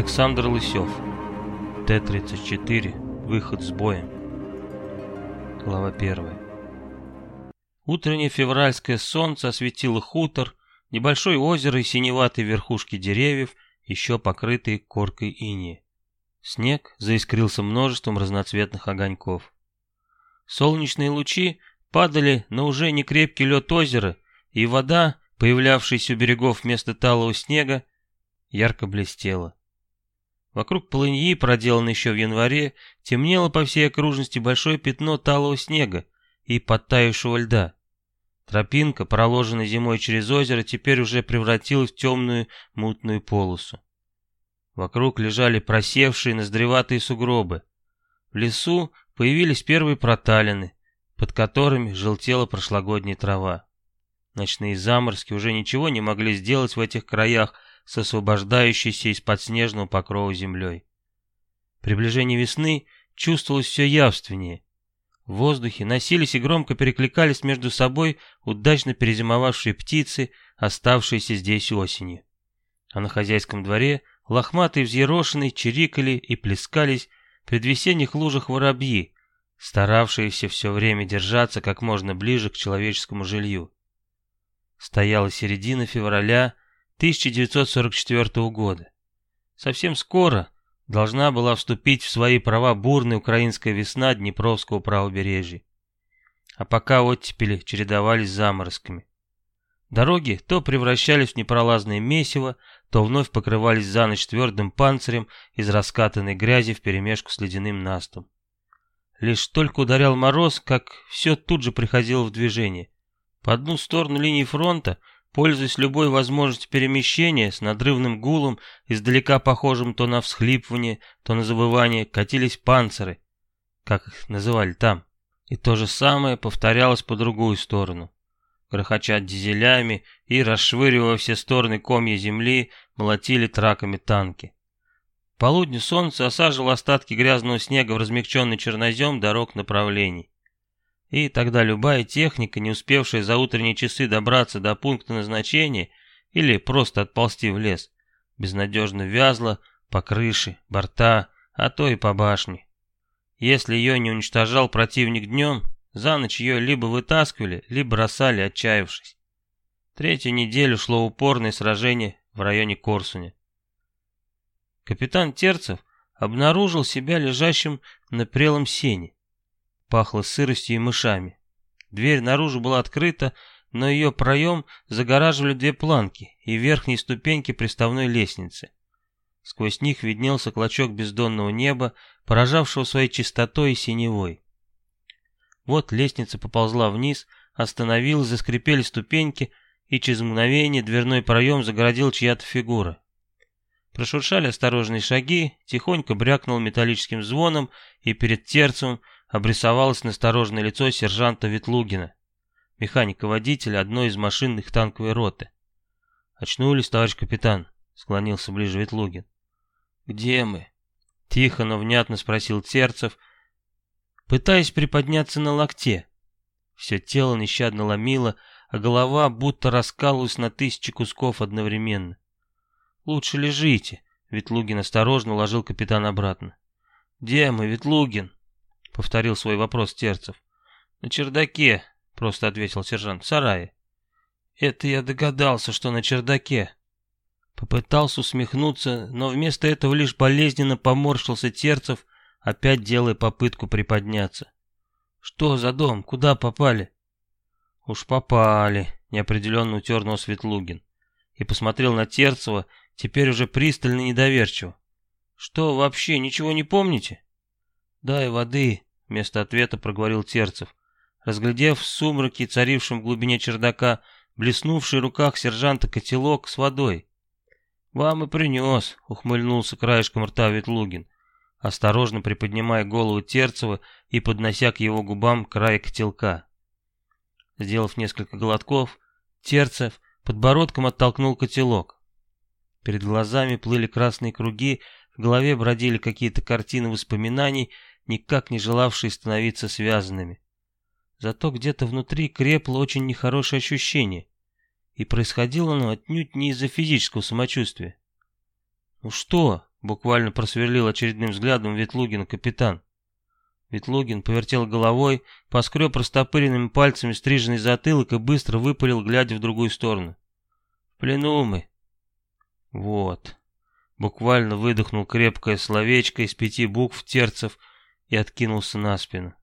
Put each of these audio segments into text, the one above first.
Александр Лысев. Т-34. Выход с боем. Глава 1. Утреннее февральское солнце осветило хутор, небольшое озеро и синеватые верхушки деревьев, еще покрытые коркой инея. Снег заискрился множеством разноцветных огоньков. Солнечные лучи падали на уже не крепкий лед озера, и вода, появлявшаяся у берегов вместо талого снега, ярко блестела. Вокруг полыньи, проделанной еще в январе, темнело по всей окружности большое пятно талого снега и подтаявшего льда. Тропинка, проложенная зимой через озеро, теперь уже превратилась в темную мутную полосу. Вокруг лежали просевшие ноздреватые сугробы. В лесу появились первые проталины, под которыми желтела прошлогодняя трава. Ночные заморозки уже ничего не могли сделать в этих краях, с освобождающейся из-под снежного покрова землей. Приближение весны чувствовалось все явственнее. В воздухе носились и громко перекликались между собой удачно перезимовавшие птицы, оставшиеся здесь осенью. А на хозяйском дворе лохматые взъерошенные чирикали и плескались в предвесенних лужах воробьи, старавшиеся все время держаться как можно ближе к человеческому жилью. Стояла середина февраля, 1944 года. Совсем скоро должна была вступить в свои права бурная украинская весна Днепровского правобережья. А пока оттепели чередовались заморозками. Дороги то превращались в непролазное месиво, то вновь покрывались за ночь твердым панцирем из раскатанной грязи вперемешку с ледяным настом. Лишь только ударял мороз, как все тут же приходило в движение. По одну сторону линии фронта Пользуясь любой возможностью перемещения, с надрывным гулом, издалека похожим то на всхлипывание, то на забывание, катились панциры, как их называли там. И то же самое повторялось по другую сторону. Грохоча дизелями и, расшвыривая все стороны комья земли, молотили траками танки. Полудню солнце осаживало остатки грязного снега в размягченный чернозем дорог направлений. И тогда любая техника, не успевшая за утренние часы добраться до пункта назначения или просто отползти в лес, безнадежно вязла по крыше, борта, а то и по башне. Если ее не уничтожал противник днем, за ночь ее либо вытаскивали, либо бросали, отчаявшись. Третью неделю шло упорное сражение в районе Корсуня. Капитан Терцев обнаружил себя лежащим на прелом сене. Пахло сыростью и мышами. Дверь наружу была открыта, но ее проем загораживали две планки и верхние ступеньки приставной лестницы. Сквозь них виднелся клочок бездонного неба, поражавшего своей чистотой и синевой. Вот лестница поползла вниз, остановилась, заскрипели ступеньки, и через мгновение дверной проем загородил чья-то фигура. Прошуршали осторожные шаги, тихонько брякнул металлическим звоном, и перед терцем обрисовалось настороженное лицо сержанта Ветлугина, механика-водителя одной из машинных танковой роты. «Очнулись, товарищ капитан?» — склонился ближе Ветлугин. «Где мы?» — тихо, но внятно спросил Терцев, пытаясь приподняться на локте. Все тело нещадно ломило, а голова будто раскалывалась на тысячи кусков одновременно. «Лучше лежите», — Ветлугин осторожно уложил капитана обратно. «Где мы, Ветлугин?» — повторил свой вопрос Терцев. «На чердаке», — просто ответил сержант, — «в сарае». «Это я догадался, что на чердаке». Попытался усмехнуться, но вместо этого лишь болезненно поморщился Терцев, опять делая попытку приподняться. «Что за дом? Куда попали?» «Уж попали», — неопределенно утер нос Ветлугин. И посмотрел на Терцева, теперь уже пристально недоверчиво. «Что, вообще ничего не помните?» «Дай воды», — вместо ответа проговорил Терцев. Разглядев в сумраке, царившем в глубине чердака, блеснувший в руках сержанта котелок с водой. «Вам и принес», — ухмыльнулся краешком рта Ветлугин, осторожно приподнимая голову Терцева и поднося к его губам край котелка. Сделав несколько глотков, Терцев подбородком оттолкнул котелок. Перед глазами плыли красные круги, в голове бродили какие-то картины воспоминаний, никак не желавшие становиться связанными. Зато где-то внутри крепло очень нехорошее ощущение, и происходило оно отнюдь не из-за физического самочувствия. «Ну что?» Буквально просверлил очередным взглядом Ветлугина капитан. Ветлугин повертел головой, поскреб растопыренными пальцами стриженный затылок и быстро выпалил, глядя в другую сторону. «В плену мы». «Вот». Буквально выдохнул крепкое словечко из пяти букв терцев и откинулся на спину.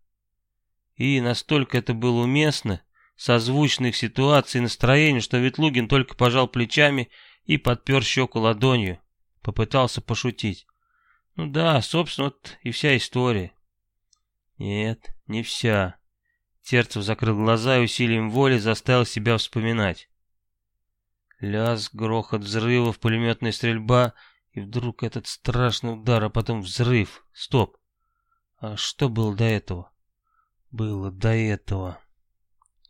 И настолько это было уместно, созвучно их ситуации и настроению, что Ветлугин только пожал плечами и подпер щеку ладонью. Попытался пошутить. Ну да, собственно, вот и вся история. Нет, не вся. Терцев закрыл глаза и усилием воли заставил себя вспоминать. Лязг, грохот взрывов, пулеметная стрельба, и вдруг этот страшный удар, а потом взрыв. Стоп. А что было до этого? Было до этого.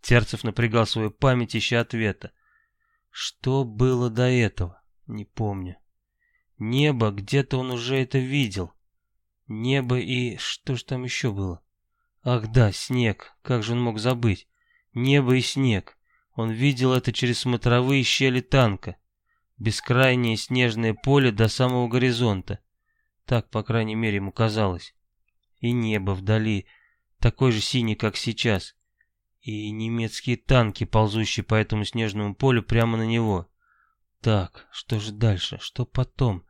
Терцев напрягал свою память, ища ответа. Что было до этого? Не помню. Небо, где-то он уже это видел. Небо и... что же там еще было? Ах да, снег, как же он мог забыть? Небо и снег. Он видел это через смотровые щели танка. Бескрайнее снежное поле до самого горизонта. Так, по крайней мере, ему казалось. И небо вдали, такой же синий, как сейчас. И немецкие танки, ползущие по этому снежному полю прямо на него. Так, что же дальше? Что потом?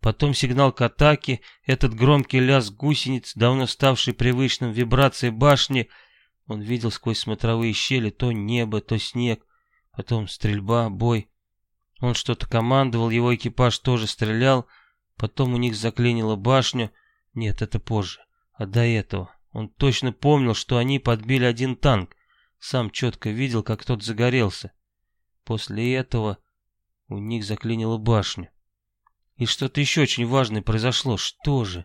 Потом сигнал к атаке, этот громкий лязг гусениц, давно ставший привычным вибрацией башни. Он видел сквозь смотровые щели то небо, то снег. Потом стрельба, бой. Он что-то командовал, его экипаж тоже стрелял. Потом у них заклинила башню. Нет, это позже. А до этого. Он точно помнил, что они подбили один танк. Сам четко видел, как тот загорелся. После этого у них заклинила башню. И что-то еще очень важное произошло. Что же?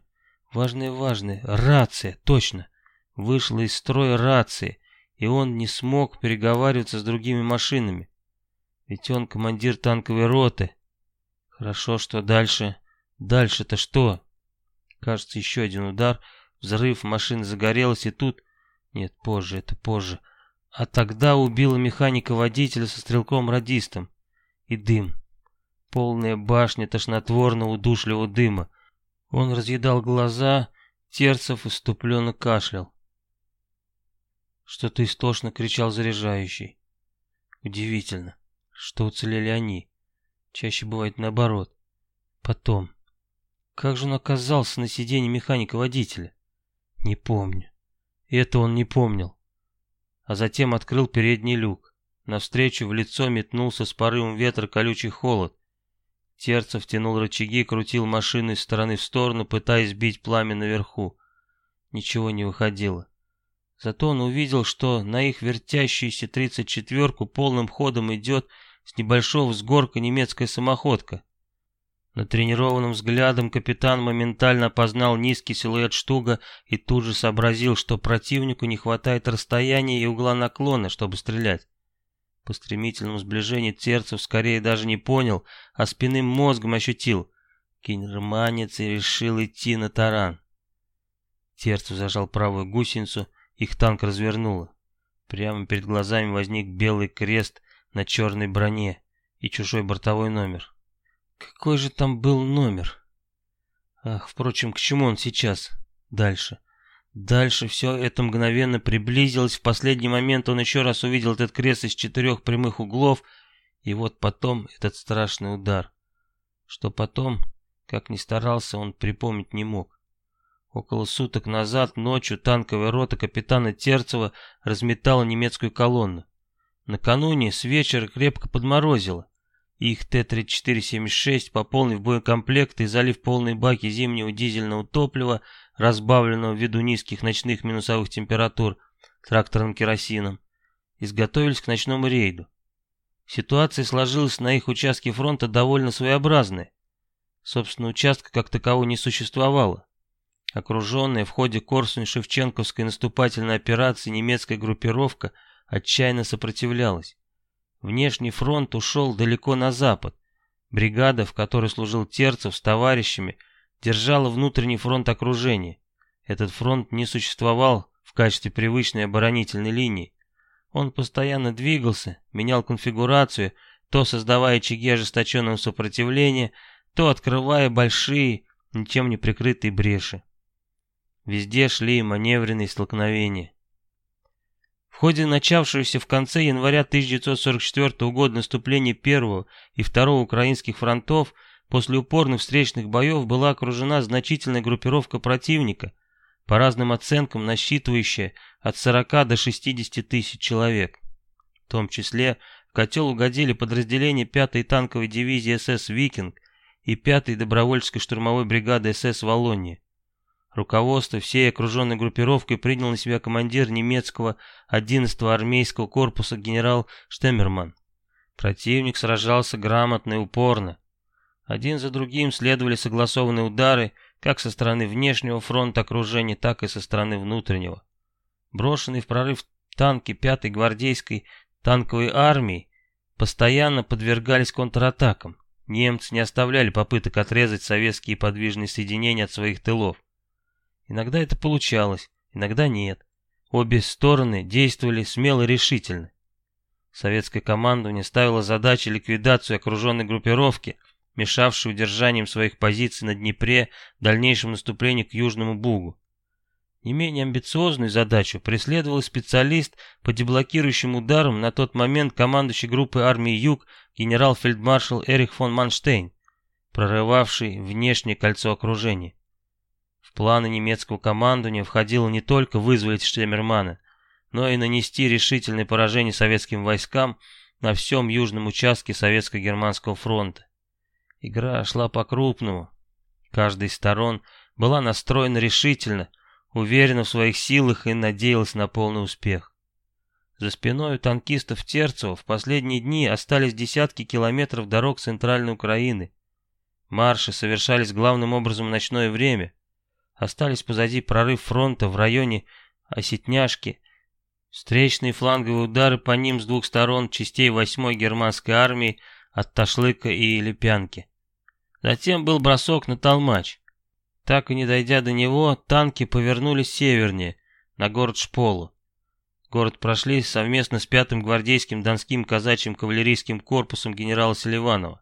Важное-важное. Рация, точно. Вышла из строя рация, и он не смог переговариваться с другими машинами. Ведь он командир танковой роты. Хорошо, что дальше? Дальше-то что? Кажется, еще один удар, взрыв, машина загорелась, и тут... Нет, позже, это позже. А тогда убила механика-водителя со стрелком-радистом. И дым полная башня тошнотворно-удушливого дыма. Он разъедал глаза, Терцев иступленно кашлял. Что-то истошно кричал заряжающий. Удивительно, что уцелели они. Чаще бывает наоборот. Потом. Как же он оказался на сиденье механика-водителя? Не помню. Это он не помнил. А затем открыл передний люк. Навстречу в лицо метнулся с порывом ветра колючий холод. Терцев тянул рычаги, крутил машину из стороны в сторону, пытаясь сбить пламя наверху. Ничего не выходило. Зато он увидел, что на их вертящуюся тридцать четверку полным ходом идет с небольшого взгорка немецкая самоходка. Натренированным взглядом капитан моментально опознал низкий силуэт штуга и тут же сообразил, что противнику не хватает расстояния и угла наклона, чтобы стрелять. По стремительному сближению Терцев скорее даже не понял, а спинным мозгом ощутил. Кинерманец и решил идти на таран. Терцев зажал правую гусеницу, их танк развернуло. Прямо перед глазами возник белый крест на черной броне и чужой бортовой номер. Какой же там был номер? Ах, впрочем, к чему он сейчас? Дальше. Дальше все это мгновенно приблизилось. В последний момент он еще раз увидел этот крест из четырех прямых углов. И вот потом этот страшный удар. Что потом, как ни старался, он припомнить не мог. Около суток назад ночью танковая рота капитана Терцева разметала немецкую колонну. Накануне с вечера крепко подморозило. Их Т-34-76, пополнив боекомплект и залив полные баки зимнего дизельного топлива, разбавленного ввиду низких ночных минусовых температур тракторным керосином, изготовились к ночному рейду. Ситуация сложилась на их участке фронта довольно своеобразная. Собственно, участка как такового не существовало. Окруженная в ходе Корсунь-Шевченковской наступательной операции немецкая группировка отчаянно сопротивлялась. Внешний фронт ушел далеко на запад. Бригада, в которой служил Терцев с товарищами, держала внутренний фронт окружения. Этот фронт не существовал в качестве привычной оборонительной линии. Он постоянно двигался, менял конфигурацию, то создавая очаги ожесточенного сопротивления, то открывая большие, ничем не прикрытые бреши. Везде шли маневренные столкновения. В ходе начавшегося в конце января 1944 года наступления первого и второго украинских фронтов после упорных встречных боев была окружена значительная группировка противника, по разным оценкам насчитывающая от 40 до 60 тысяч человек. В том числе в котел угодили подразделения 5-й танковой дивизии СС «Викинг» и 5-й добровольческой штурмовой бригады СС «Волонья». Руководство всей окруженной группировкой принял на себя командир немецкого 11-го армейского корпуса генерал Штеммерман. Противник сражался грамотно и упорно. Один за другим следовали согласованные удары как со стороны внешнего фронта окружения, так и со стороны внутреннего. Брошенные в прорыв танки 5-й гвардейской танковой армии постоянно подвергались контратакам. Немцы не оставляли попыток отрезать советские подвижные соединения от своих тылов. Иногда это получалось, иногда нет. Обе стороны действовали смело и решительно. Советское командование ставило задачей ликвидацию окруженной группировки, мешавшей удержанием своих позиций на Днепре дальнейшему наступлению к Южному Бугу. Не менее амбициозную задачу преследовал специалист по деблокирующим ударам на тот момент командующий группой армии Юг генерал-фельдмаршал Эрих фон Манштейн, прорывавший внешнее кольцо окружения. В планы немецкого командования входило не только вызволить Штемермана, но и нанести решительное поражение советским войскам на всем южном участке Советско-Германского фронта. Игра шла по-крупному. Каждая из сторон была настроена решительно, уверена в своих силах и надеялась на полный успех. За спиной у танкистов Терцева в последние дни остались десятки километров дорог Центральной Украины. Марши совершались главным образом в ночное время. Остались позади прорыв фронта в районе Осетняшки, встречные фланговые удары по ним с двух сторон частей 8-й германской армии от Ташлыка и Лепянки. Затем был бросок на Толмач. Так и не дойдя до него, танки повернулись севернее, на город Шполу. Город прошли совместно с 5-м гвардейским Донским казачьим кавалерийским корпусом генерала Селиванова.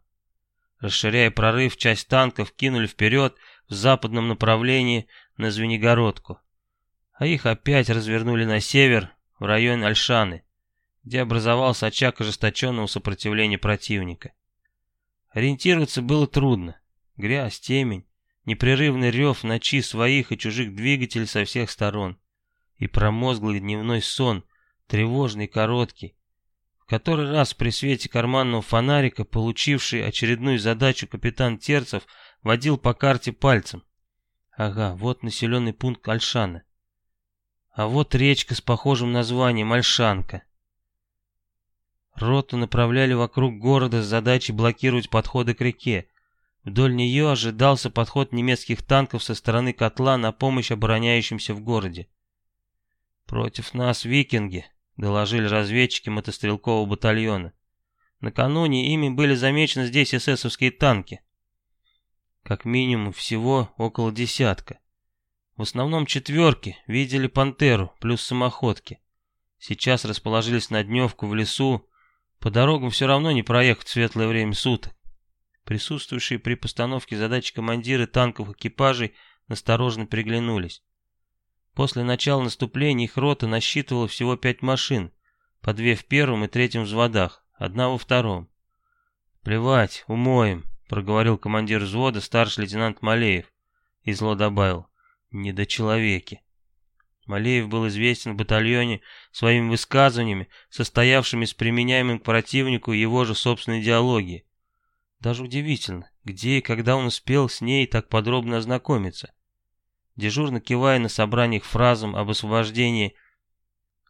Расширяя прорыв, часть танков кинули вперед в западном направлении на Звенигородку, а их опять развернули на север, в район Альшаны, где образовался очаг ожесточенного сопротивления противника. Ориентироваться было трудно. Грязь, темень, непрерывный рев ночи своих и чужих двигателей со всех сторон и промозглый дневной сон, тревожный короткий, который раз при свете карманного фонарика, получивший очередную задачу капитан Терцев, водил по карте пальцем. Ага, вот населенный пункт Альшана. А вот речка с похожим названием Альшанка. Роту направляли вокруг города с задачей блокировать подходы к реке. Вдоль нее ожидался подход немецких танков со стороны котла на помощь обороняющимся в городе. «Против нас викинги», — доложили разведчики мотострелкового батальона. Накануне ими были замечены здесь эсэсовские танки. Как минимум всего около десятка. В основном четверки видели пантеру плюс самоходки. Сейчас расположились на дневку в лесу. По дорогам все равно не проехать в светлое время суток. Присутствующие при постановке задачи командиры танков экипажей настороженно приглянулись. После начала наступления их рота насчитывала всего пять машин, по две в первом и третьем взводах, одна во втором. «Плевать, умоем», проговорил командир взвода старший лейтенант Малеев и зло добавил «недочеловеки». Малеев был известен в батальоне своими высказываниями, состоявшими с применяемым к противнику его же собственной идеологией. Даже удивительно, где и когда он успел с ней так подробно ознакомиться. Дежурно кивая на собраниях фразам об освобождении,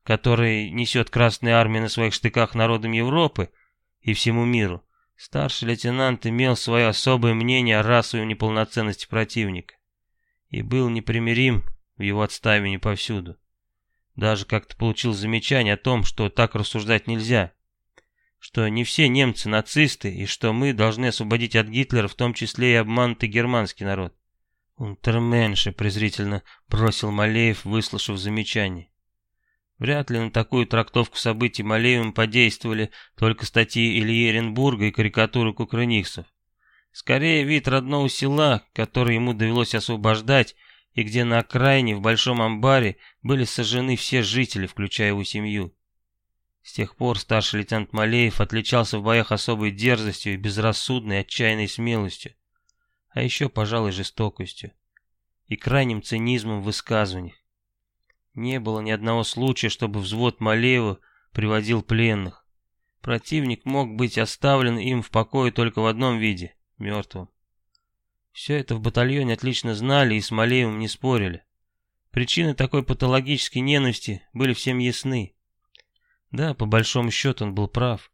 которые несет Красная Армия на своих штыках народам Европы и всему миру, Старший лейтенант имел свое особое мнение о расовой неполноценности противника и был непримирим в его отставлении повсюду. Даже как-то получил замечание о том, что так рассуждать нельзя, что не все немцы нацисты и что мы должны освободить от Гитлера в том числе и обманутый германский народ. «Унтерменше», — презрительно бросил Малеев, выслушав замечание. Вряд ли на такую трактовку событий Малеевым подействовали только статьи Ильи Эренбурга и карикатуры кукрыниксов. Скорее вид родного села, который ему довелось освобождать, и где на окраине в большом амбаре были сожжены все жители, включая его семью. С тех пор старший лейтенант Малеев отличался в боях особой дерзостью и безрассудной отчаянной смелостью, а еще, пожалуй, жестокостью и крайним цинизмом в высказываниях. Не было ни одного случая, чтобы взвод Малеева приводил пленных. Противник мог быть оставлен им в покое только в одном виде — мертвым. Все это в батальоне отлично знали и с Малеевым не спорили. Причины такой патологической ненависти были всем ясны. Да, по большому счету он был прав.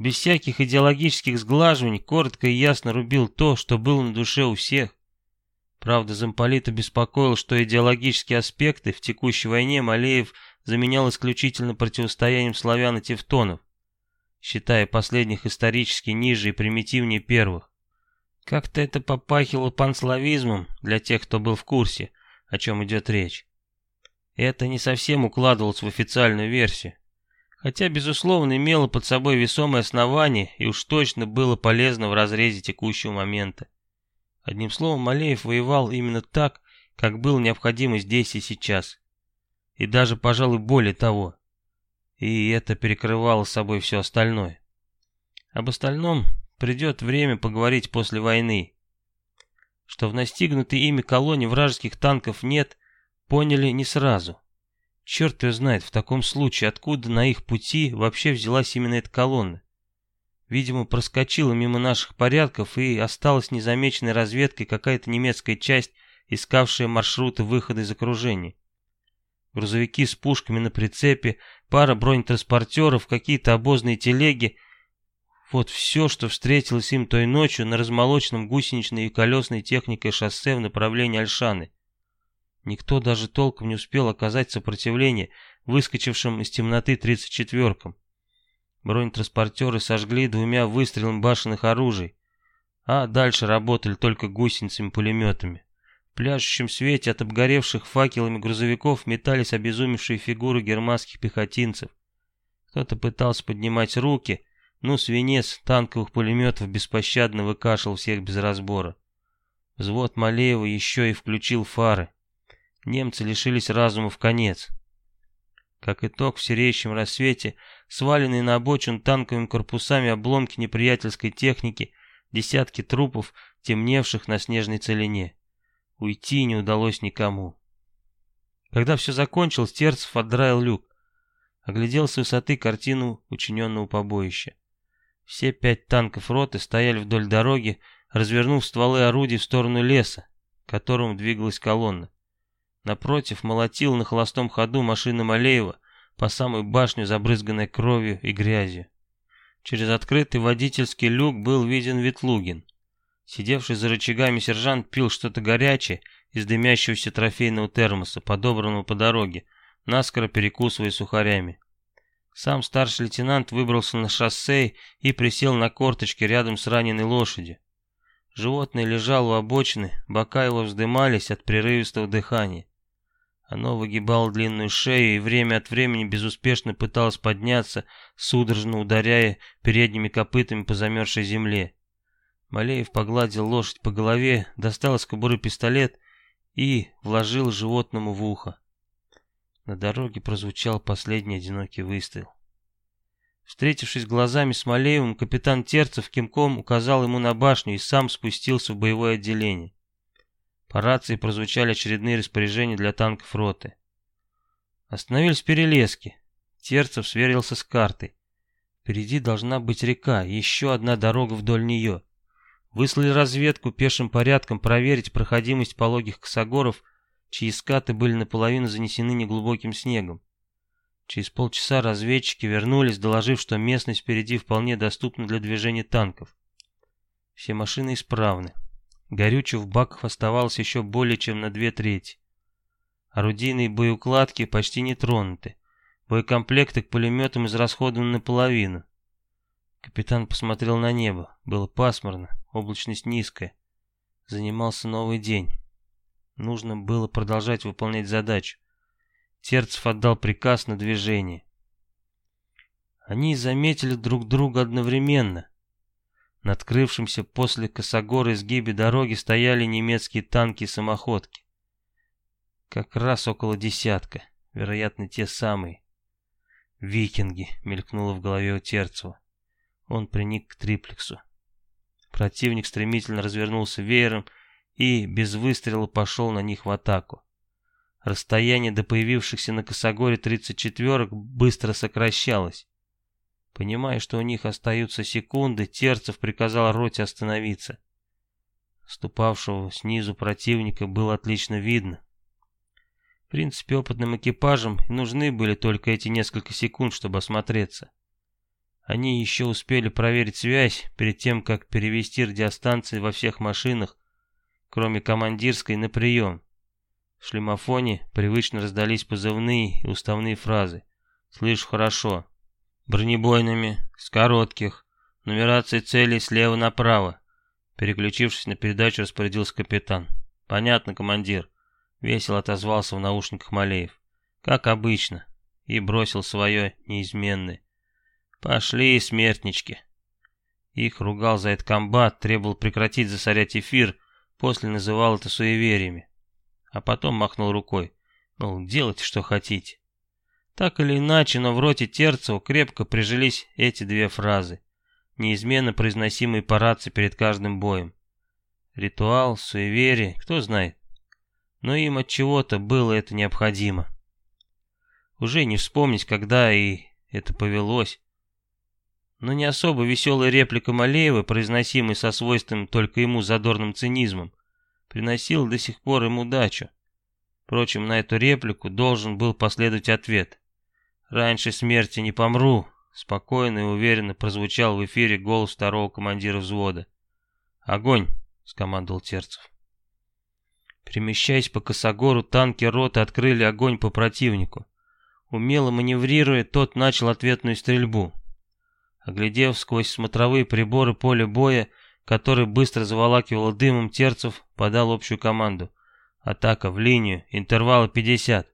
Без всяких идеологических сглаживаний коротко и ясно рубил то, что было на душе у всех. Правда, замполита беспокоил, что идеологические аспекты в текущей войне Малеев заменял исключительно противостоянием славян и тевтонов, считая последних исторически ниже и примитивнее первых. Как-то это попахивало панславизмом для тех, кто был в курсе, о чем идет речь. Это не совсем укладывалось в официальную версию, хотя, безусловно, имело под собой весомое основание и уж точно было полезно в разрезе текущего момента. Одним словом, Малеев воевал именно так, как было необходимо здесь и сейчас. И даже, пожалуй, более того. И это перекрывало собой все остальное. Об остальном придет время поговорить после войны. Что в настигнутой ими колонии вражеских танков нет, поняли не сразу. Черт ее знает в таком случае, откуда на их пути вообще взялась именно эта колонна. Видимо, проскочила мимо наших порядков и осталась незамеченной разведкой какая-то немецкая часть, искавшая маршруты выхода из окружения. Грузовики с пушками на прицепе, пара бронетранспортеров, какие-то обозные телеги. Вот все, что встретилось им той ночью на размолоченном гусеничной и колесной техникой шоссе в направлении Альшаны. Никто даже толком не успел оказать сопротивление выскочившим из темноты 34-кам. Бронетранспортеры сожгли двумя выстрелами башенных оружий, а дальше работали только гусеницами-пулеметами. В пляшущем свете от обгоревших факелами грузовиков метались обезумевшие фигуры германских пехотинцев. Кто-то пытался поднимать руки, но свинец танковых пулеметов беспощадно выкашивал всех без разбора. Взвод Малеева еще и включил фары. Немцы лишились разума в конец. Как итог, в сереющем рассвете, сваленные на обочину танковыми корпусами обломки неприятельской техники, десятки трупов, темневших на снежной целине. Уйти не удалось никому. Когда все закончилось, Терцев отдраил люк. Оглядел с высоты картину учиненного побоища. Все пять танков роты стояли вдоль дороги, развернув стволы орудий в сторону леса, к которому двигалась колонна. Напротив, молотил на холостом ходу машина Малеева, по самую башню, забрызганной кровью и грязью. Через открытый водительский люк был виден Ветлугин. Сидевший за рычагами сержант пил что-то горячее из дымящегося трофейного термоса, подобранного по дороге, наскоро перекусывая сухарями. Сам старший лейтенант выбрался на шоссе и присел на корточки рядом с раненой лошадью. Животное лежало у обочины, бока его вздымались от прерывистого дыхания. Оно выгибало длинную шею и время от времени безуспешно пыталось подняться, судорожно ударяя передними копытами по замерзшей земле. Малеев погладил лошадь по голове, достал из кобуры пистолет и вложил животному в ухо. На дороге прозвучал последний одинокий выстрел. Встретившись глазами с Малеевым, капитан Терцев кимком указал ему на башню и сам спустился в боевое отделение. По рации прозвучали очередные распоряжения для танков роты. Остановились перелески. Терцев сверился с картой. Впереди должна быть река, еще одна дорога вдоль нее. Выслали разведку пешим порядком проверить проходимость пологих косогоров, чьи скаты были наполовину занесены неглубоким снегом. Через полчаса разведчики вернулись, доложив, что местность впереди вполне доступна для движения танков. Все машины исправны. Горючего в баках оставалось еще более чем на две трети. Орудийные боеукладки почти не тронуты. Боекомплекты к пулеметам израсходованы наполовину. Капитан посмотрел на небо. Было пасмурно, облачность низкая. Занимался новый день. Нужно было продолжать выполнять задачу. Терцев отдал приказ на движение. Они заметили друг друга одновременно. На открывшемся после Косогора изгибе дороги стояли немецкие танки и самоходки. Как раз около десятка, вероятно, те самые. «Викинги», — мелькнуло в голове у Терцева. Он приник к триплексу. Противник стремительно развернулся веером и без выстрела пошел на них в атаку. Расстояние до появившихся на Косогоре 34-ок быстро сокращалось. Понимая, что у них остаются секунды, Терцев приказал роте остановиться. Ступавшего снизу противника было отлично видно. В принципе, опытным экипажам нужны были только эти несколько секунд, чтобы осмотреться. Они еще успели проверить связь перед тем, как перевести радиостанции во всех машинах, кроме командирской, на прием. В шлемофоне привычно раздались позывные и уставные фразы. «Слышу хорошо», бронебойными, с коротких, нумерация целей слева направо. Переключившись на передачу, распорядился капитан. «Понятно, командир», — весело отозвался в наушниках Малеев. «Как обычно», и бросил свое неизменное. «Пошли, смертнички». Их ругал за этот комбат, требовал прекратить засорять эфир, после называл это суевериями. А потом махнул рукой, мол, делайте, что хотите. Так или иначе, но в роте Терцева крепко прижились эти две фразы, неизменно произносимые по рации перед каждым боем. Ритуал, суеверие, кто знает. Но им от чего-то было это необходимо. Уже не вспомнить, когда и это повелось. Но не особо веселая реплика Малеева, произносимая со свойственным только ему задорным цинизмом, приносила до сих пор ему удачу. Впрочем, на эту реплику должен был последовать ответ. «Раньше смерти не помру», — спокойно и уверенно прозвучал в эфире голос второго командира взвода. «Огонь!» — скомандовал Терцев. Перемещаясь по косогору, танки роты открыли огонь по противнику. Умело маневрируя, тот начал ответную стрельбу. Оглядев сквозь смотровые приборы поле боя, который быстро заволакивал дымом, Терцев подал общую команду. Атака в линию, интервалы 50.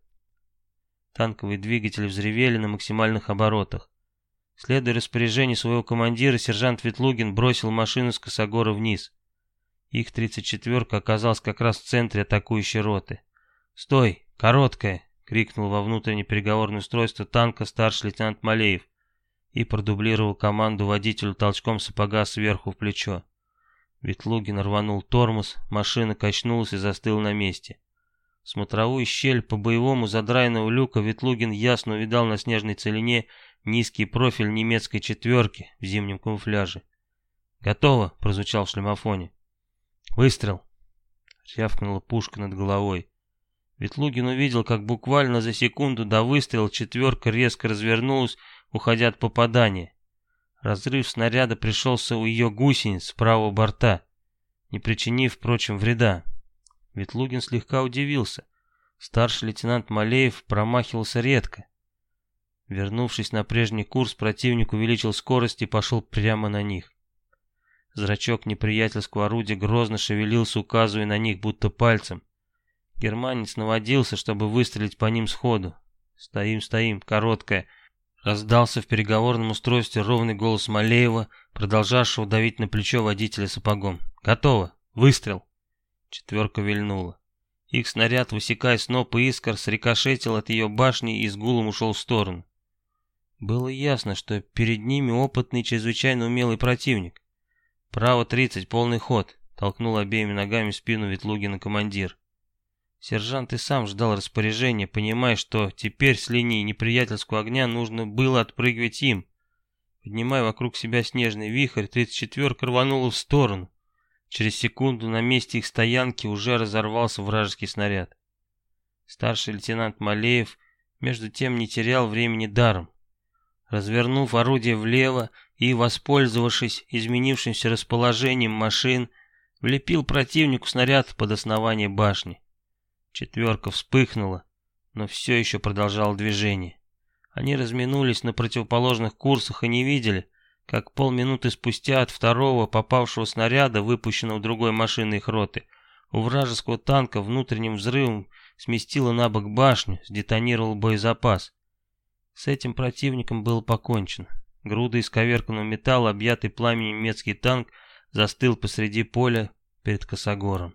Танковые двигатели взревели на максимальных оборотах. Следуя распоряжению своего командира, сержант Ветлугин бросил машину с косогора вниз. Их 34-ка оказалась как раз в центре атакующей роты. «Стой! Короткая!» — крикнул во внутреннее переговорное устройство танка старший лейтенант Малеев и продублировал команду водителю толчком сапога сверху в плечо. Ветлугин рванул тормоз, машина качнулась и застыла на месте. Смотровую щель по-боевому задраенного люка Ветлугин ясно увидал на снежной целине низкий профиль немецкой четверки в зимнем камуфляже. «Готово!» — прозвучал в шлемофоне. «Выстрел!» — рявкнула пушка над головой. Ветлугин увидел, как буквально за секунду до выстрела четверка резко развернулась, уходя от попадания. Разрыв снаряда пришелся у ее гусениц с правого борта, не причинив, впрочем, вреда. Ветлугин слегка удивился. Старший лейтенант Малеев промахивался редко. Вернувшись на прежний курс, противник увеличил скорость и пошел прямо на них. Зрачок неприятельского орудия грозно шевелился, указывая на них будто пальцем. Германец наводился, чтобы выстрелить по ним сходу. «Стоим, стоим, короткая!» Раздался в переговорном устройстве ровный голос Малеева, продолжавшего давить на плечо водителя сапогом. «Готово! Выстрел!» Четверка вильнула. Их снаряд, высекая сноп искр, срикошетил от ее башни и с гулом ушел в сторону. Было ясно, что перед ними опытный, чрезвычайно умелый противник. «Право тридцать, полный ход», — толкнул обеими ногами в спину Ветлугина командир. Сержант и сам ждал распоряжения, понимая, что теперь с линии неприятельского огня нужно было отпрыгивать им. Поднимая вокруг себя снежный вихрь, тридцать четверка рванула в сторону. Через секунду на месте их стоянки уже разорвался вражеский снаряд. Старший лейтенант Малеев между тем не терял времени даром. Развернув орудие влево и, воспользовавшись изменившимся расположением машин, влепил противнику снаряд под основание башни. Четверка вспыхнула, но все еще продолжало движение. Они разминулись на противоположных курсах и не видели, как полминуты спустя от второго попавшего снаряда, выпущенного другой машиной их роты, у вражеского танка внутренним взрывом сместило на бок башню, сдетонировал боезапас. С этим противником было покончено. груда исковерканного металла, объятый пламенем немецкий танк, застыл посреди поля перед Косогором.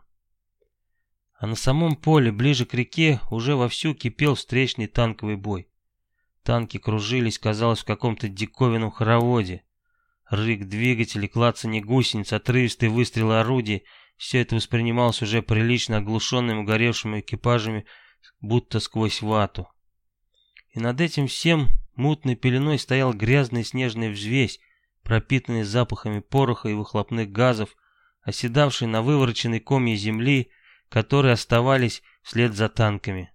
А на самом поле, ближе к реке, уже вовсю кипел встречный танковый бой. Танки кружились, казалось, в каком-то диковинном хороводе. Рык двигателей, клацанье гусениц, отрывистые выстрелы орудий — все это воспринималось уже прилично оглушенными угоревшими экипажами, будто сквозь вату. И над этим всем мутной пеленой стоял грязный снежный взвесь, пропитанный запахами пороха и выхлопных газов, оседавший на вывороченной комье земли, которые оставались вслед за танками.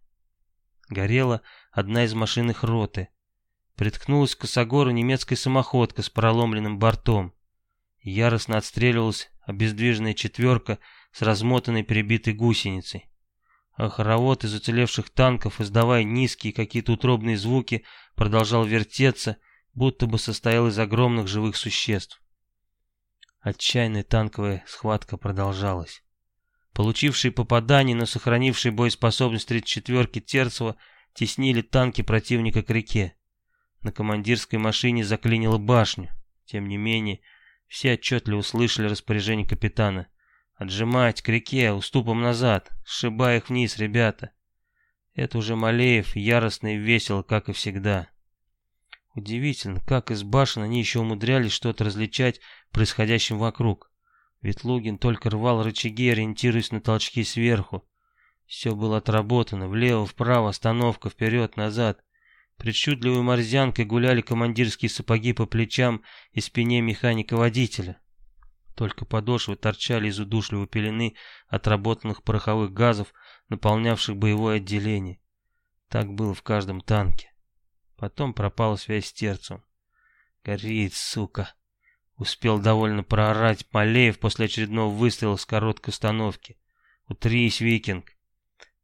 Горела одна из машин их роты. Приткнулась к косогору немецкая самоходка с проломленным бортом. Яростно отстреливалась обездвиженная четверка с размотанной перебитой гусеницей. А хоровод из уцелевших танков, издавая низкие какие-то утробные звуки, продолжал вертеться, будто бы состоял из огромных живых существ. Отчаянная танковая схватка продолжалась. Получившие попадания, но сохранившие боеспособность 34-ки Терцева теснили танки противника к реке. На командирской машине заклинило башню. Тем не менее, все отчетливо услышали распоряжение капитана. «Отжимать к реке, уступом назад, сшибая их вниз, ребята!» Это уже Малеев, яростно и весело, как и всегда. Удивительно, как из башен они еще умудрялись что-то различать происходящим вокруг. Ветлугин только рвал рычаги, ориентируясь на толчки сверху. Все было отработано, влево, вправо, остановка, вперед, назад. Причудливой морзянкой гуляли командирские сапоги по плечам и спине механика-водителя. Только подошвы торчали из удушливой пелены отработанных пороховых газов, наполнявших боевое отделение. Так было в каждом танке. Потом пропала связь с терцем. «Горит, сука!» Успел довольно проорать Малеев после очередного выстрела с короткой установки. «Утрись, викинг!»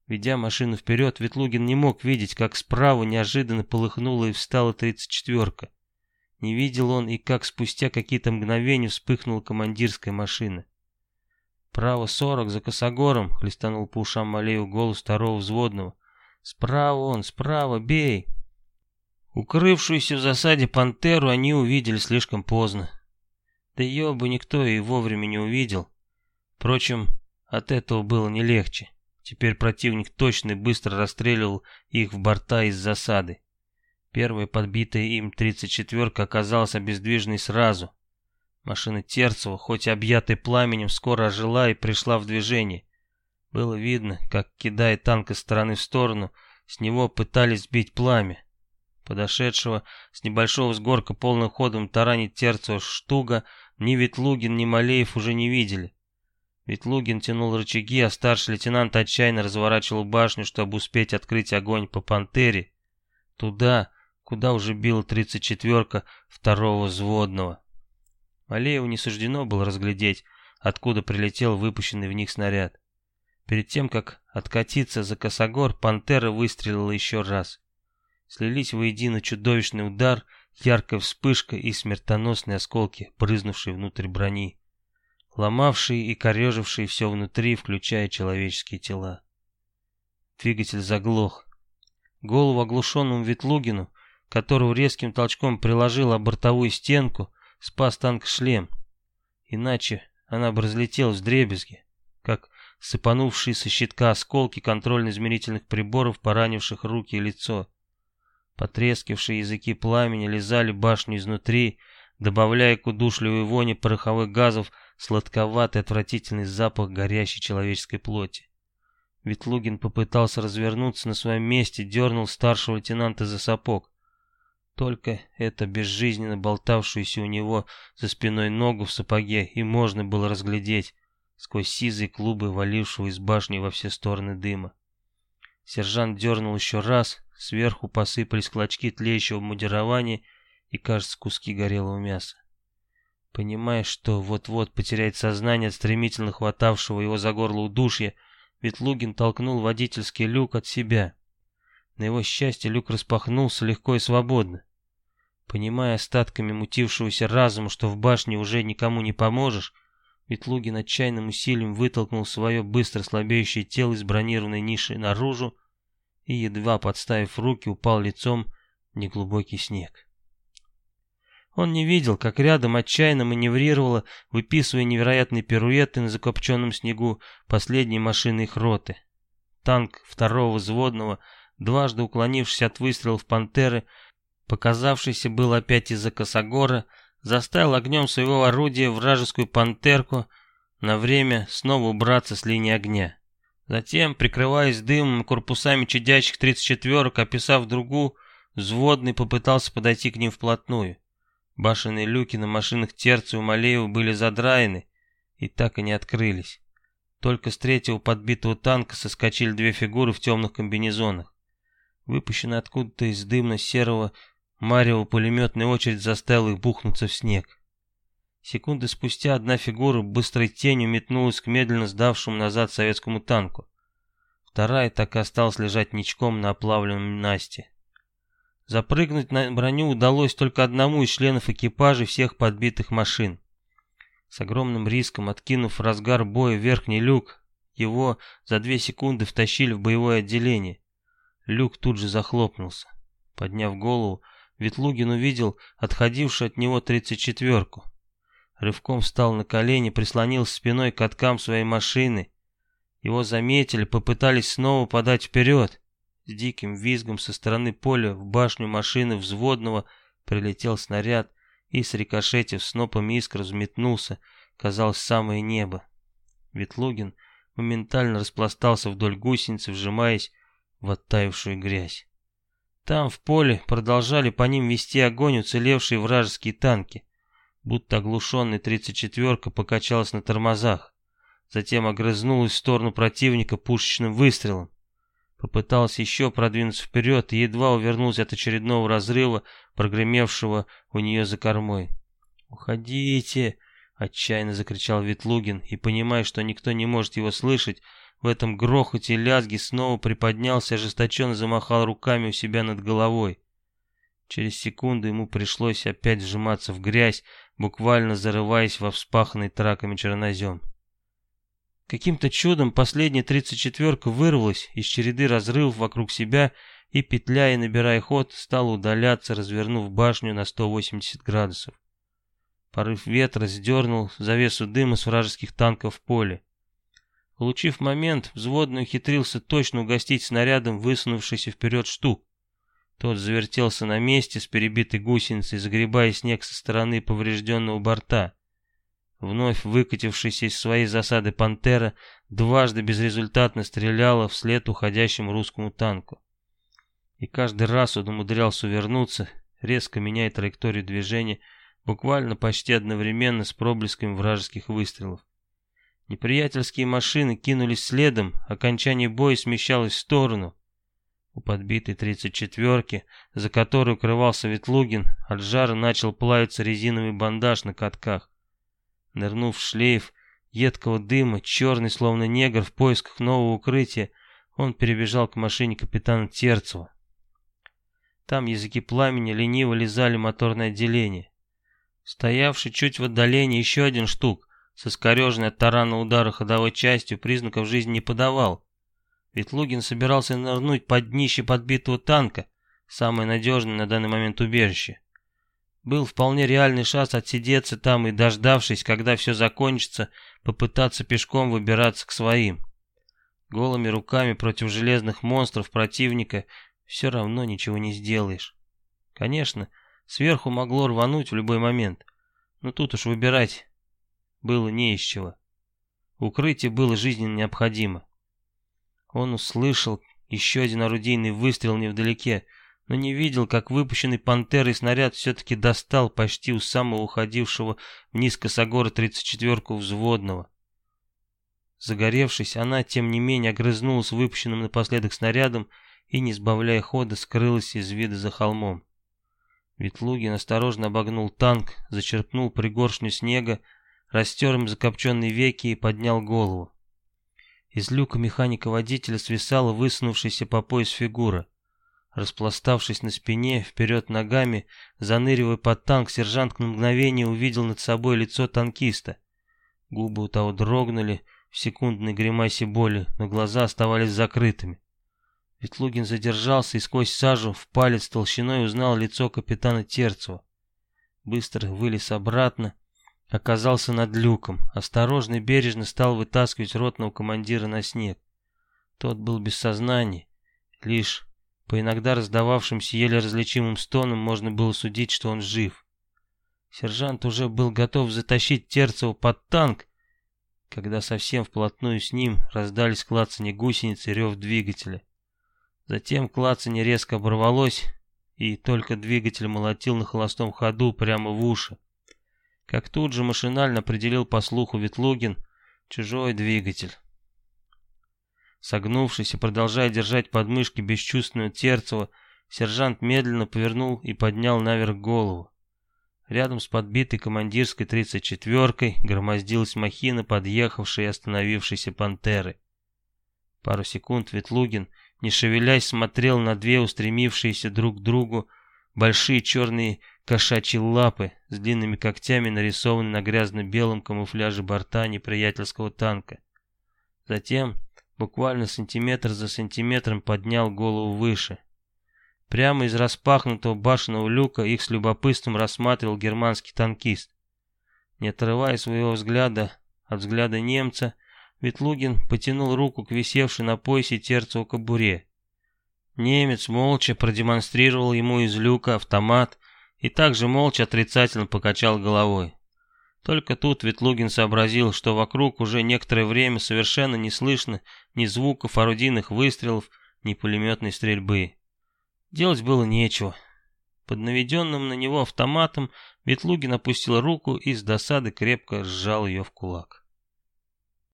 Ведя машину вперед, Ветлугин не мог видеть, как справа неожиданно полыхнула и встала тридцать четверка. Не видел он и как спустя какие-то мгновения вспыхнула командирская машина. «Право сорок, за косогором!» — хлестанул по ушам Малею голос второго взводного. «Справа он, справа, бей!» Укрывшуюся в засаде пантеру они увидели слишком поздно. Да ее бы никто и вовремя не увидел. Впрочем, от этого было не легче. Теперь противник точно и быстро расстреливал их в борта из засады. Первая подбитая им 34-ка оказалась обездвиженной сразу. Машина Терцева, хоть и объятая пламенем, скоро ожила и пришла в движение. Было видно, как, кидая танк из стороны в сторону, с него пытались сбить пламя. Подошедшего с небольшого сгорка полным ходом таранить Терцева Штуга ни Ветлугин, ни Малеев уже не видели. Ведь Лугин тянул рычаги, а старший лейтенант отчаянно разворачивал башню, чтобы успеть открыть огонь по «Пантере». Туда, куда уже била тридцать четверка второго взводного. Малееву не суждено было разглядеть, откуда прилетел выпущенный в них снаряд. Перед тем, как откатиться за косогор, «Пантера» выстрелила еще раз. Слились воедино чудовищный удар, яркая вспышка и смертоносные осколки, брызнувшие внутрь брони ломавший и кореживший все внутри, включая человеческие тела. Двигатель заглох. Голову оглушенному Ветлугину, которого резким толчком приложила бортовую стенку, спас танк шлем. Иначе она бы разлетелась в дребезги, как сыпанувшие со щитка осколки контрольно-измерительных приборов, поранивших руки и лицо. Потрескившие языки пламени лизали башню изнутри, добавляя к удушливой воне пороховых газов сладковатый отвратительный запах горящей человеческой плоти. Ветлугин попытался развернуться на своем месте, дернул старшего лейтенанта за сапог. Только это безжизненно болтавшуюся у него за спиной ногу в сапоге и можно было разглядеть сквозь сизые клубы валившего из башни во все стороны дыма. Сержант дернул еще раз, сверху посыпались клочки тлеющего мудирования и, кажется, куски горелого мяса. Понимая, что вот-вот потеряет сознание от стремительно хватавшего его за горло удушья, Ветлугин толкнул водительский люк от себя. На его счастье люк распахнулся легко и свободно. Понимая остатками мутившегося разума, что в башне уже никому не поможешь, Ветлугин отчаянным усилием вытолкнул свое быстро слабеющее тело из бронированной ниши наружу и, едва подставив руки, упал лицом в неглубокий снег. Он не видел, как рядом отчаянно маневрировала, выписывая невероятные пируэты на закопченном снегу последней машины их роты. Танк второго взводного, дважды уклонившись от выстрелов «Пантеры», показавшийся был опять из-за косогора, заставил огнем своего орудия вражескую «Пантерку» на время снова убраться с линии огня. Затем, прикрываясь дымом и корпусами чадящих 34-ок, описав другую, взводный попытался подойти к ним вплотную. Башенные люки на машинах Терцу и Малеева были задраены и так и не открылись. Только с третьего подбитого танка соскочили две фигуры в темных комбинезонах. Выпущенная откуда-то из дымно-серого Марева пулеметная очередь заставила их бухнуться в снег. Секунды спустя одна фигура быстрой тенью метнулась к медленно сдавшему назад советскому танку. Вторая так и осталась лежать ничком на оплавленном Насте. Запрыгнуть на броню удалось только одному из членов экипажа всех подбитых машин. С огромным риском, откинув разгар боя верхний люк, его за две секунды втащили в боевое отделение. Люк тут же захлопнулся. Подняв голову, Ветлугин увидел отходившую от него тридцать четверку. Рывком встал на колени, прислонился спиной к каткам своей машины. Его заметили, попытались снова подать вперед. С диким визгом со стороны поля в башню машины взводного прилетел снаряд и, срикошетив снопом искр, взметнулся, казалось, самое небо. Ветлугин моментально распластался вдоль гусеницы, вжимаясь в оттаившую грязь. Там, в поле, продолжали по ним вести огонь уцелевшие вражеские танки. Будто оглушенный 34-ка покачалась на тормозах. Затем огрызнулась в сторону противника пушечным выстрелом. Попытался еще продвинуться вперед и едва увернулся от очередного разрыва, прогремевшего у нее за кормой. «Уходите!» — отчаянно закричал Ветлугин, и, понимая, что никто не может его слышать, в этом грохоте и лязге снова приподнялся и ожесточенно замахал руками у себя над головой. Через секунду ему пришлось опять сжиматься в грязь, буквально зарываясь во вспаханный траками чернозем. Каким-то чудом последняя тридцать четверка вырвалась из череды разрывов вокруг себя и, петляя и набирая ход, стала удаляться, развернув башню на 180 градусов. Порыв ветра сдернул завесу дыма с вражеских танков в поле. Получив момент, взводный ухитрился точно угостить снарядом высунувшийся вперед штук. Тот завертелся на месте с перебитой гусеницей, загребая снег со стороны поврежденного борта. Вновь выкатившаяся из своей засады «Пантера» дважды безрезультатно стреляла вслед уходящему русскому танку. И каждый раз он умудрялся увернуться, резко меняя траекторию движения, буквально почти одновременно с проблесками вражеских выстрелов. Неприятельские машины кинулись следом, окончание боя смещалось в сторону. У подбитой тридцать четверки, за которой укрывался Ветлугин, от жара начал плавиться резиновый бандаж на катках. Нырнув в шлейф едкого дыма, черный, словно негр, в поисках нового укрытия, он перебежал к машине капитана Терцева. Там языки пламени лениво лизали моторное отделение. Стоявший чуть в отдалении еще один штук, с искореженной от тарана удара ходовой частью, признаков жизни не подавал. Ведь Лугин собирался нырнуть под днище подбитого танка, самое надежное на данный момент убежище. Был вполне реальный шанс отсидеться там и, дождавшись, когда все закончится, попытаться пешком выбираться к своим. Голыми руками против железных монстров противника все равно ничего не сделаешь. Конечно, сверху могло рвануть в любой момент, но тут уж выбирать было не из чего. Укрытие было жизненно необходимо. Он услышал еще один орудийный выстрел невдалеке, но не видел, как выпущенный пантерой снаряд все-таки достал почти у самого уходившего вниз косогора 34-ку взводного. Загоревшись, она, тем не менее, огрызнулась выпущенным напоследок снарядом и, не сбавляя хода, скрылась из вида за холмом. Ветлугин осторожно обогнул танк, зачерпнул пригоршню снега, растер им закопченные веки и поднял голову. Из люка механика-водителя свисала высунувшаяся по пояс фигура. Распластавшись на спине, вперед ногами, заныривая под танк, сержант на мгновение увидел над собой лицо танкиста. Губы у того дрогнули в секундной гримасе боли, но глаза оставались закрытыми. Ветлугин задержался и сквозь сажу в палец толщиной узнал лицо капитана Терцева. быстро вылез обратно, оказался над люком, осторожно и бережно стал вытаскивать ротного командира на снег. Тот был без сознания, лишь по иногда раздававшимся еле различимым стонам можно было судить, что он жив. Сержант уже был готов затащить Терцева под танк, когда совсем вплотную с ним раздались клацанье гусеницы и рев двигателя. Затем клацанье резко оборвалось, и только двигатель молотил на холостом ходу прямо в уши. Как тут же машинально определил по слуху Ветлугин чужой двигатель. Согнувшись и продолжая держать подмышки бесчувственную Терцева, сержант медленно повернул и поднял наверх голову. Рядом с подбитой командирской 34-кой громоздилась махина подъехавшей и остановившейся пантеры. Пару секунд Ветлугин, не шевелясь, смотрел на две устремившиеся друг к другу большие черные кошачьи лапы с длинными когтями, нарисованные на грязно-белом камуфляже борта неприятельского танка. Затем буквально сантиметр за сантиметром поднял голову выше. Прямо из распахнутого башенного люка их с любопытством рассматривал германский танкист. Не отрывая своего взгляда от взгляда немца, Ветлугин потянул руку к висевшей на поясе терцу кобуре. Немец молча продемонстрировал ему из люка автомат и также молча отрицательно покачал головой. Только тут Ветлугин сообразил, что вокруг уже некоторое время совершенно не слышно ни звуков орудийных выстрелов, ни пулеметной стрельбы. Делать было нечего. Под наведенным на него автоматом Ветлугин опустил руку и с досады крепко сжал ее в кулак.